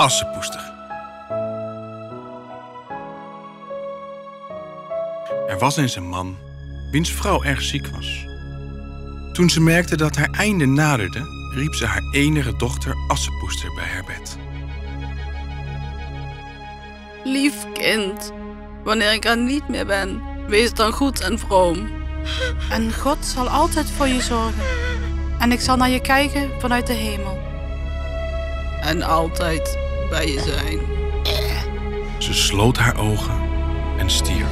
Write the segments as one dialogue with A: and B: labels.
A: Assepoester. Er was eens een man wiens vrouw erg ziek was. Toen ze merkte dat haar einde naderde, riep ze haar enige dochter Assepoester bij haar bed.
B: Lief kind, wanneer ik er niet meer ben, wees dan goed en vroom.
C: En God zal altijd voor je zorgen. En ik zal naar je kijken vanuit de hemel.
B: En altijd bij je zijn.
A: Ze sloot haar ogen en stierf.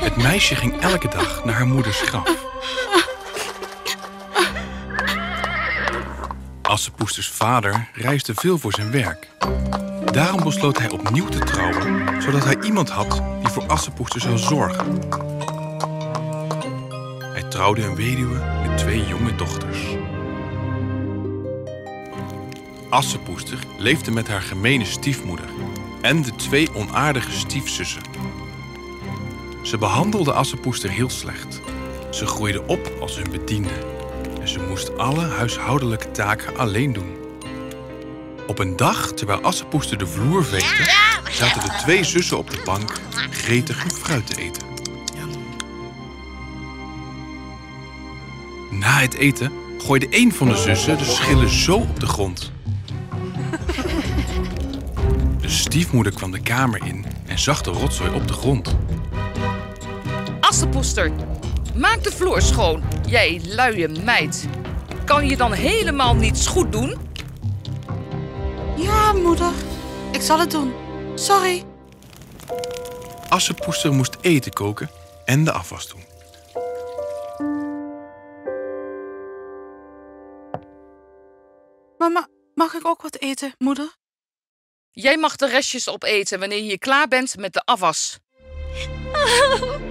A: Het meisje ging elke dag naar haar moeders graf. Assepoesters vader reisde veel voor zijn werk. Daarom besloot hij opnieuw te trouwen, zodat hij iemand had die voor Assepoester zou zorgen. Hij trouwde een weduwe met twee jonge dochters. Assepoester leefde met haar gemene stiefmoeder en de twee onaardige stiefzussen. Ze behandelde Assepoester heel slecht. Ze groeide op als hun bediende en ze moest alle huishoudelijke taken alleen doen. Op een dag, terwijl Assepoester de vloer veegde, zaten de twee zussen op de bank gretig fruit te eten. Na het eten gooide een van de zussen de schillen zo op de grond. De stiefmoeder kwam de kamer in en zag de rotzooi op de grond.
D: Assepoester, maak de vloer schoon. Jij luie meid. Kan je dan helemaal niets goed doen?
C: Ja, moeder. Ik zal het doen. Sorry.
A: Assepoester moest eten koken en de afwas doen.
C: Mama, mag ik ook wat eten, moeder?
D: Jij mag de restjes opeten wanneer je klaar bent met de afwas.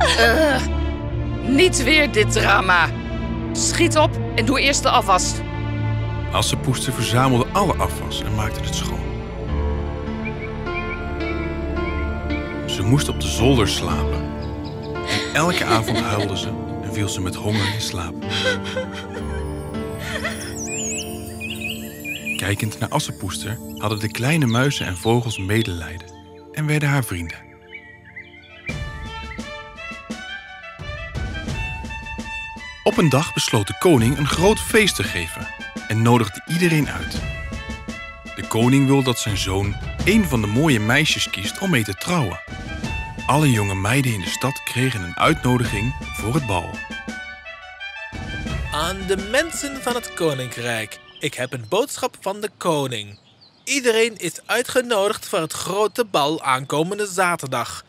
D: Eh, niet weer dit drama. Schiet op en doe eerst de afwas.
A: Assepoester verzamelde alle afwas en maakte het schoon. Ze moest op de zolder slapen. En elke avond huilde ze en viel ze met honger in slaap. Kijkend naar Assepoester hadden de kleine muizen en vogels medelijden en werden haar vrienden. Op een dag besloot de koning een groot feest te geven en nodigde iedereen uit. De koning wil dat zijn zoon een van de mooie meisjes kiest om mee te trouwen. Alle jonge meiden in de stad kregen een uitnodiging voor het bal.
E: Aan de mensen van het koninkrijk. Ik heb een boodschap van de koning. Iedereen is uitgenodigd voor het grote bal aankomende zaterdag.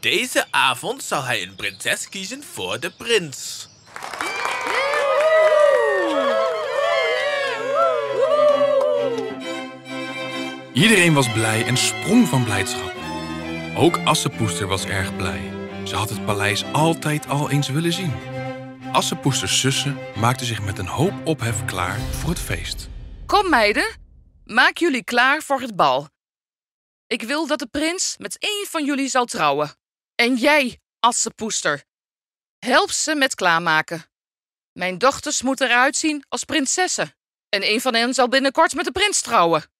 E: Deze avond zal hij een prinses kiezen voor de prins.
A: Iedereen was blij en sprong van blijdschap. Ook Assepoester was erg blij. Ze had het paleis altijd al eens willen zien. Assepoesters zussen maakten zich met een hoop ophef klaar voor het feest.
D: Kom meiden, maak jullie klaar voor het bal. Ik wil dat de prins met één van jullie zal trouwen. En jij, Assepoester, help ze met klaarmaken. Mijn dochters moeten eruit zien als prinsessen. En een van hen zal binnenkort met de prins trouwen.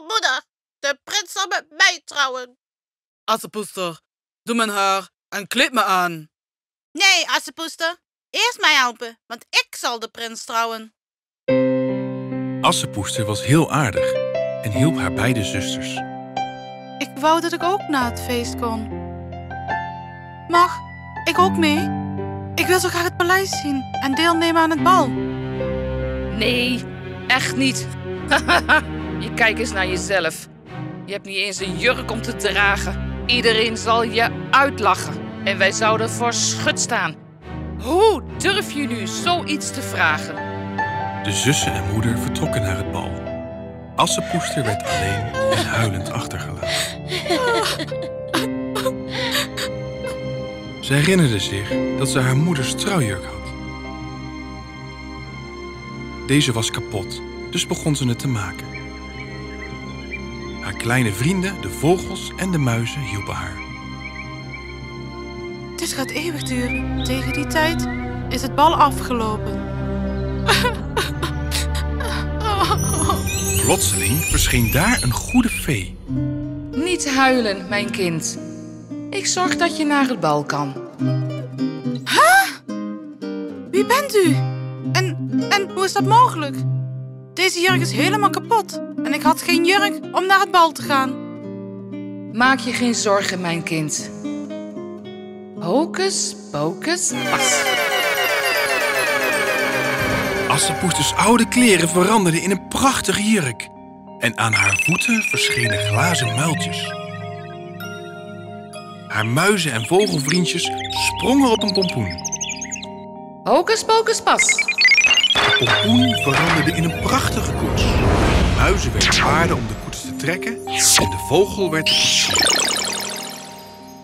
F: Moeder, de prins zal met mij trouwen.
B: Assepoester, doe mijn haar en kleed me aan.
F: Nee, Assepoester, eerst mij helpen, want ik zal de prins trouwen.
A: Assepoester was heel aardig en hielp haar beide zusters.
C: Ik wou dat ik ook naar het feest kon. Mag ik ook mee? Ik wil zo graag het paleis zien en deelnemen aan het bal.
D: Nee, echt niet. je kijkt eens naar jezelf. Je hebt niet eens een jurk om te dragen. Iedereen zal je uitlachen. En wij zouden voor schut staan. Hoe durf je nu zoiets te vragen?
A: De zussen en moeder vertrokken naar het bal. Assepoester werd alleen en huilend achtergelaten. Ze herinnerde zich dat ze haar moeders trouwjurk had. Deze was kapot, dus begon ze het te maken. Haar kleine vrienden, de vogels en de muizen hielpen haar.
C: Dit gaat eeuwig duren. Tegen die tijd is het bal afgelopen.
A: Plotseling verscheen daar een goede fee.
D: Niet huilen, mijn kind. Ik zorg dat je naar het bal kan.
C: Wie bent u? En, en hoe is dat mogelijk? Deze jurk is helemaal kapot. En ik had geen jurk om naar het bal te gaan.
D: Maak je geen zorgen, mijn kind. Hocus pocus pas.
A: Assepoesters oude kleren veranderden in een prachtige jurk. En aan haar voeten verschenen glazen muiltjes. Haar muizen en vogelvriendjes sprongen op een pompoen.
D: Hocus pocus pas.
A: De pompoen veranderde in een prachtige koets. De muizen werden paarden om de koets te trekken en de vogel werd.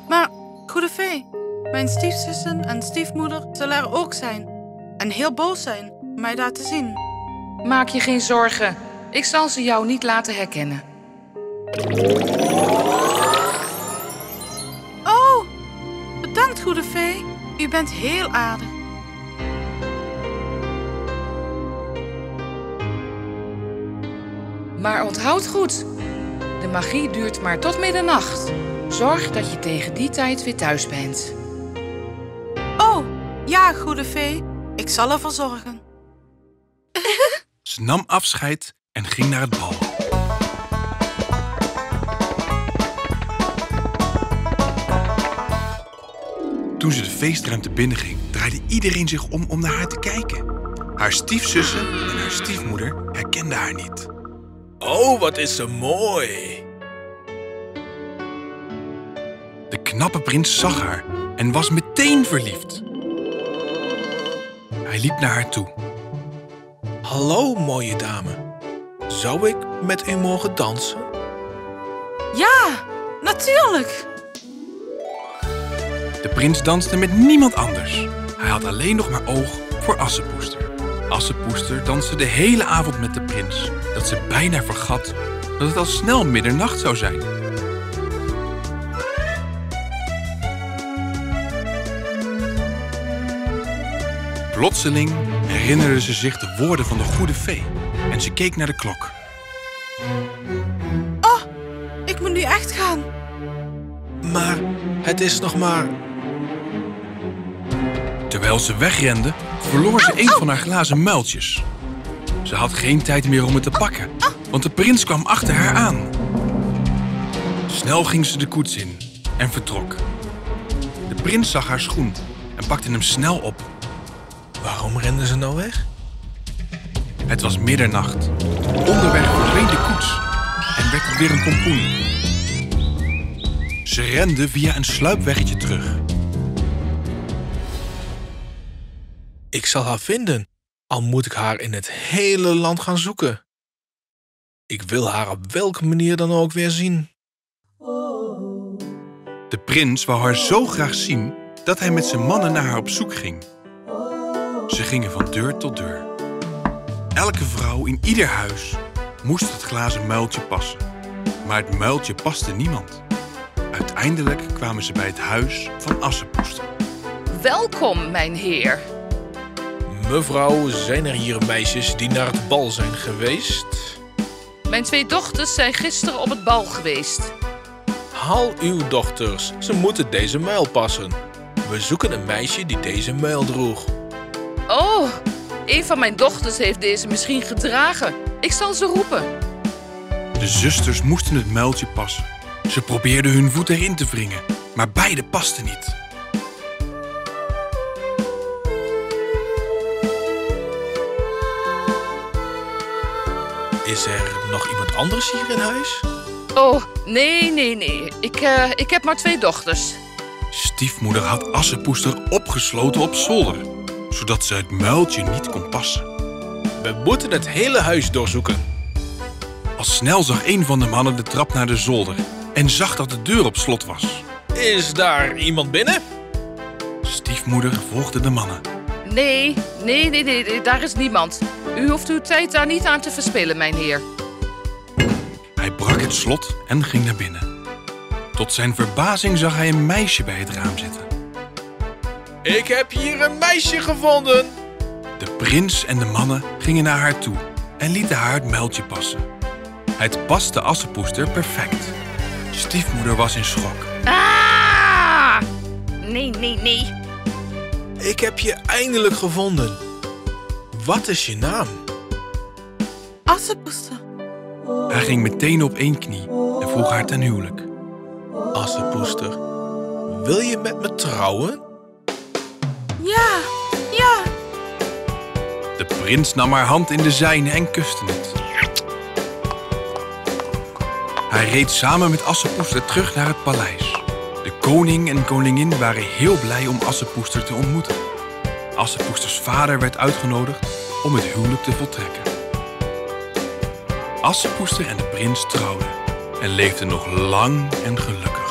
C: Maar, goede vee, mijn stiefzussen en stiefmoeder zullen er ook zijn. En heel boos zijn om mij daar te zien.
D: Maak je geen zorgen. Ik zal ze jou niet laten herkennen.
C: Oh, bedankt goede vee. U bent heel aardig.
D: Maar onthoud goed. De magie duurt maar tot middernacht. Zorg dat je tegen die tijd weer thuis bent.
C: Oh, ja, goede vee. Ik zal ervoor zorgen.
A: Ze nam afscheid en ging naar het bal. Toen ze de feestruimte binnenging, draaide iedereen zich om om naar haar te kijken. Haar stiefzussen en haar stiefmoeder herkenden haar niet.
E: Oh, wat is ze mooi.
A: De knappe prins zag haar en was meteen verliefd. Hij liep naar haar toe.
E: Hallo, mooie dame. Zou ik met u mogen dansen?
C: Ja, natuurlijk.
A: De prins danste met niemand anders. Hij had alleen nog maar oog voor Assepoester. Assepoester danste de hele avond met de prins, dat ze bijna vergat dat het al snel middernacht zou zijn. Plotseling herinnerde ze zich de woorden van de goede fee en ze keek naar de klok.
C: Oh, ik moet nu echt gaan.
E: Maar het is nog maar...
A: Terwijl ze wegrende, verloor ze een van haar glazen muiltjes. Ze had geen tijd meer om het te pakken, want de prins kwam achter haar aan. Snel ging ze de koets in en vertrok. De prins zag haar schoen en pakte hem snel op.
E: Waarom renden ze nou weg?
A: Het was middernacht. Onderweg verdween de koets en werd het weer een pompoen. Ze rende via een sluipweggetje terug.
E: Ik zal haar vinden, al moet ik haar in het hele land gaan zoeken. Ik wil haar op welke manier dan ook weer zien.
A: De prins wou haar zo graag zien dat hij met zijn mannen naar haar op zoek ging. Ze gingen van deur tot deur. Elke vrouw in ieder huis moest het glazen muiltje passen. Maar het muiltje paste niemand. Uiteindelijk kwamen ze bij het huis van Assepoester.
D: Welkom, mijn heer.
E: Mevrouw, zijn er hier meisjes die naar het bal zijn geweest?
D: Mijn twee dochters zijn gisteren op het bal geweest.
E: Haal uw dochters, ze moeten deze muil passen. We zoeken een meisje die deze muil droeg.
D: Oh, een van mijn dochters heeft deze misschien gedragen. Ik zal ze roepen.
A: De zusters moesten het muiltje passen. Ze probeerden hun voet erin te wringen, maar beide pasten niet.
E: Is er nog iemand anders hier in huis?
D: Oh, nee, nee, nee. Ik, eh, ik heb maar twee dochters.
A: Stiefmoeder had Assepoester opgesloten op zolder, zodat ze het muiltje niet kon passen.
E: We moeten het hele huis doorzoeken.
A: Al snel zag een van de mannen de trap naar de zolder en zag dat de deur op slot was.
E: Is daar iemand binnen?
A: Stiefmoeder volgde de mannen.
D: Nee, nee, nee, nee, daar is niemand. U hoeft uw tijd daar niet aan te verspillen, mijn heer.
A: Hij brak het slot en ging naar binnen. Tot zijn verbazing zag hij een meisje bij het raam zitten.
E: Ik heb hier een meisje gevonden.
A: De prins en de mannen gingen naar haar toe en lieten haar het muiltje passen. Het paste Assepoester perfect. Stiefmoeder was in schok.
D: Ah! Nee, nee, nee.
E: Ik heb je eindelijk gevonden. Wat is je naam?
C: Assepoester.
A: Hij ging meteen op één knie en vroeg haar ten huwelijk.
E: Assepoester, wil je met me trouwen?
C: Ja, ja.
A: De prins nam haar hand in de zijne en kuste het. Hij reed samen met Assepoester terug naar het paleis. De koning en koningin waren heel blij om Assepoester te ontmoeten. Assepoesters vader werd uitgenodigd om het huwelijk te voltrekken. Assepoester en de prins trouwden en leefden nog lang en gelukkig.